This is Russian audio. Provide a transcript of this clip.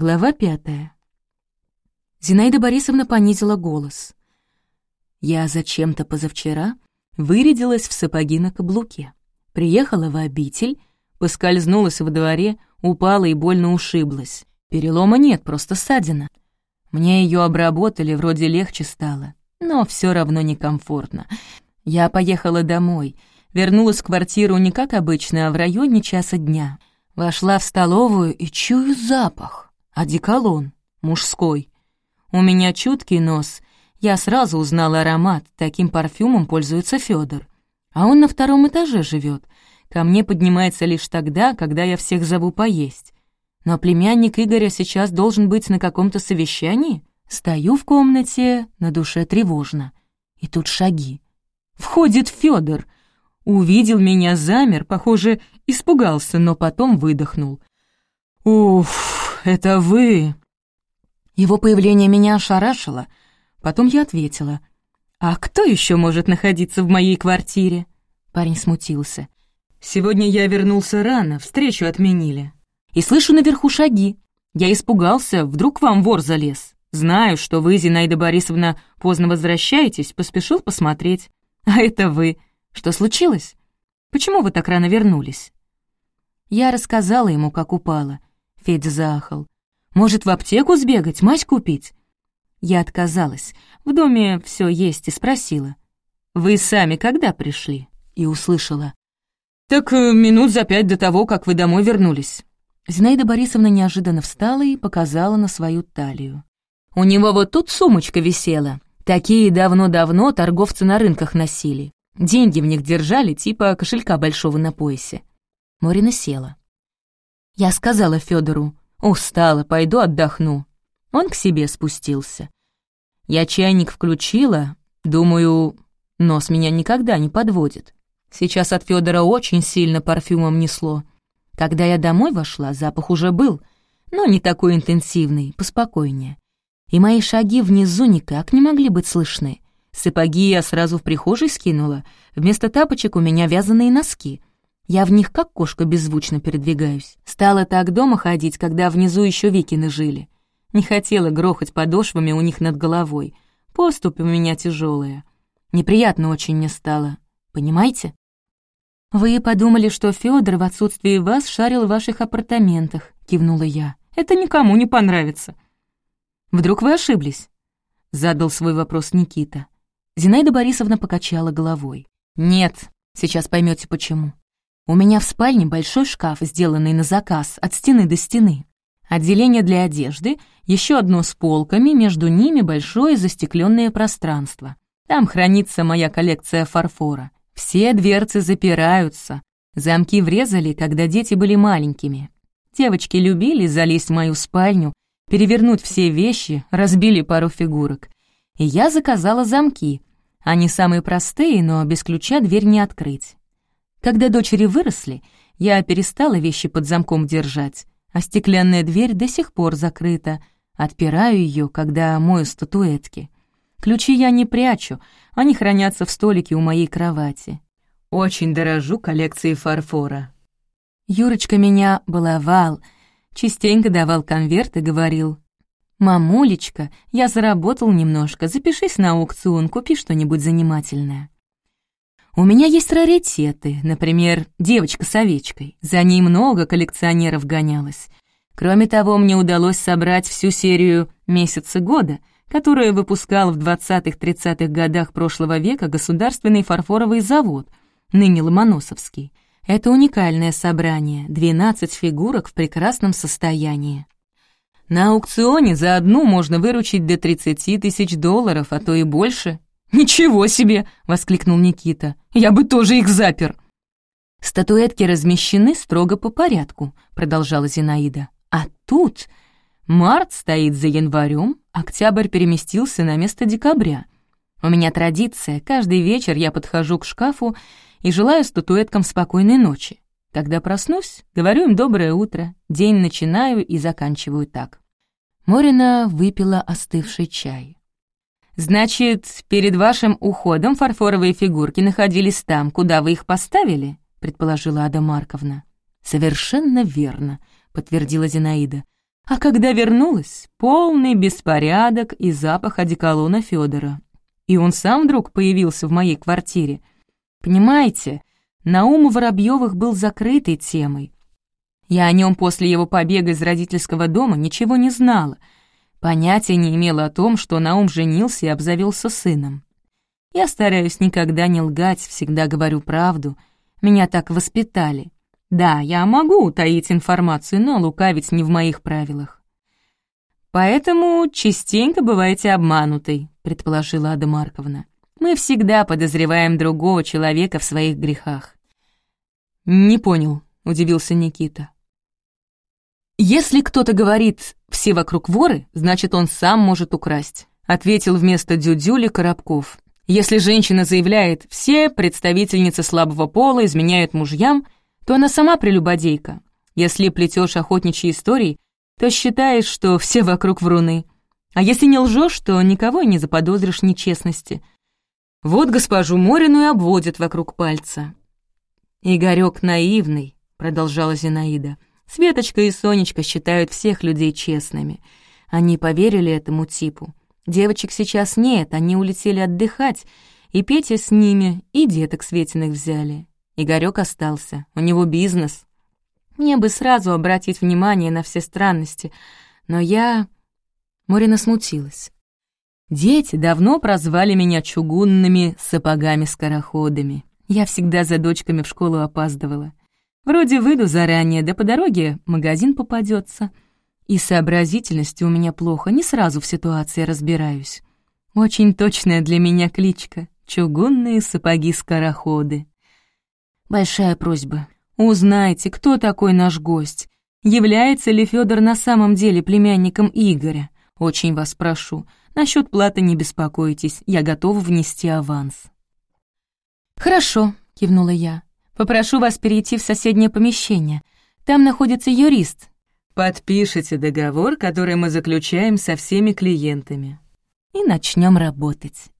Глава пятая. Зинаида Борисовна понизила голос. «Я зачем-то позавчера вырядилась в сапоги на каблуке. Приехала в обитель, поскользнулась во дворе, упала и больно ушиблась. Перелома нет, просто ссадина. Мне ее обработали, вроде легче стало, но все равно некомфортно. Я поехала домой, вернулась в квартиру не как обычно, а в районе часа дня. Вошла в столовую и чую запах. Одеколон, мужской. У меня чуткий нос. Я сразу узнала аромат, таким парфюмом пользуется Федор. А он на втором этаже живет. Ко мне поднимается лишь тогда, когда я всех зову поесть. Но племянник Игоря сейчас должен быть на каком-то совещании. Стою в комнате, на душе тревожно. И тут шаги. Входит Федор. Увидел меня, замер, похоже, испугался, но потом выдохнул. «Уф, это вы!» Его появление меня ошарашило. Потом я ответила. «А кто еще может находиться в моей квартире?» Парень смутился. «Сегодня я вернулся рано, встречу отменили. И слышу наверху шаги. Я испугался, вдруг вам вор залез. Знаю, что вы, Зинаида Борисовна, поздно возвращаетесь, поспешил посмотреть. А это вы. Что случилось? Почему вы так рано вернулись?» Я рассказала ему, как упала. Федя заахал. «Может, в аптеку сбегать, мазь купить?» Я отказалась. В доме все есть и спросила. «Вы сами когда пришли?» И услышала. «Так э, минут за пять до того, как вы домой вернулись». Зинаида Борисовна неожиданно встала и показала на свою талию. «У него вот тут сумочка висела. Такие давно-давно торговцы на рынках носили. Деньги в них держали, типа кошелька большого на поясе». Морина села. Я сказала Федору, устала, пойду отдохну. Он к себе спустился. Я чайник включила, думаю, нос меня никогда не подводит. Сейчас от Федора очень сильно парфюмом несло. Когда я домой вошла, запах уже был, но не такой интенсивный, поспокойнее. И мои шаги внизу никак не могли быть слышны. Сапоги я сразу в прихожей скинула, вместо тапочек у меня вязаные носки — я в них как кошка беззвучно передвигаюсь. Стала так дома ходить, когда внизу еще Викины жили. Не хотела грохать подошвами у них над головой. Поступь у меня тяжелая. Неприятно очень мне стало. Понимаете? «Вы подумали, что Федор в отсутствии вас шарил в ваших апартаментах», — кивнула я. «Это никому не понравится». «Вдруг вы ошиблись?» — задал свой вопрос Никита. Зинаида Борисовна покачала головой. «Нет, сейчас поймете почему. У меня в спальне большой шкаф, сделанный на заказ, от стены до стены. Отделение для одежды, еще одно с полками, между ними большое застекленное пространство. Там хранится моя коллекция фарфора. Все дверцы запираются. Замки врезали, когда дети были маленькими. Девочки любили залезть в мою спальню, перевернуть все вещи, разбили пару фигурок. И я заказала замки. Они самые простые, но без ключа дверь не открыть. Когда дочери выросли, я перестала вещи под замком держать, а стеклянная дверь до сих пор закрыта. Отпираю ее, когда мою статуэтки. Ключи я не прячу, они хранятся в столике у моей кровати. Очень дорожу коллекцией фарфора. Юрочка меня баловал, частенько давал конверт и говорил, «Мамулечка, я заработал немножко, запишись на аукцион, купи что-нибудь занимательное». У меня есть раритеты, например, девочка с овечкой. За ней много коллекционеров гонялось. Кроме того, мне удалось собрать всю серию «Месяцы года», которую выпускал в 20-30-х годах прошлого века Государственный фарфоровый завод, ныне Ломоносовский. Это уникальное собрание, 12 фигурок в прекрасном состоянии. На аукционе за одну можно выручить до 30 тысяч долларов, а то и больше. «Ничего себе!» — воскликнул Никита. «Я бы тоже их запер!» «Статуэтки размещены строго по порядку», — продолжала Зинаида. «А тут март стоит за январем, октябрь переместился на место декабря. У меня традиция, каждый вечер я подхожу к шкафу и желаю статуэткам спокойной ночи. Когда проснусь, говорю им «доброе утро», день начинаю и заканчиваю так». Морина выпила остывший чай. «Значит, перед вашим уходом фарфоровые фигурки находились там, куда вы их поставили?» — предположила Ада Марковна. «Совершенно верно», — подтвердила Зинаида. А когда вернулась, полный беспорядок и запах одеколона Федора. И он сам вдруг появился в моей квартире. Понимаете, Наум Воробьевых был закрытой темой. Я о нем после его побега из родительского дома ничего не знала. Понятия не имела о том, что Наум женился и обзавелся сыном. Я стараюсь никогда не лгать, всегда говорю правду. Меня так воспитали. Да, я могу утаить информацию, но лукавить не в моих правилах. «Поэтому частенько бываете обманутой», — предположила Ада Марковна. «Мы всегда подозреваем другого человека в своих грехах». «Не понял», — удивился Никита. «Если кто-то говорит «все вокруг воры», значит, он сам может украсть», — ответил вместо Дюдюли Коробков. «Если женщина заявляет «все представительницы слабого пола изменяют мужьям», то она сама прелюбодейка. Если плетешь охотничьи истории, то считаешь, что все вокруг вруны. А если не лжешь, то никого не заподозришь нечестности. Вот госпожу Морину и обводят вокруг пальца. «Игорёк наивный», — продолжала Зинаида. «Светочка и Сонечка считают всех людей честными. Они поверили этому типу. Девочек сейчас нет, они улетели отдыхать, и Петя с ними, и деток Светиных взяли. Игорёк остался, у него бизнес. Мне бы сразу обратить внимание на все странности, но я... Морина смутилась. Дети давно прозвали меня чугунными сапогами-скороходами. Я всегда за дочками в школу опаздывала. Вроде выйду заранее, да по дороге магазин попадется. И сообразительности у меня плохо, не сразу в ситуации разбираюсь. Очень точная для меня кличка — чугунные сапоги-скороходы. Большая просьба. Узнайте, кто такой наш гость. Является ли Федор на самом деле племянником Игоря? Очень вас прошу. Насчет платы не беспокойтесь, я готова внести аванс. Хорошо, кивнула я. Попрошу вас перейти в соседнее помещение. Там находится юрист. Подпишите договор, который мы заключаем со всеми клиентами. И начнем работать.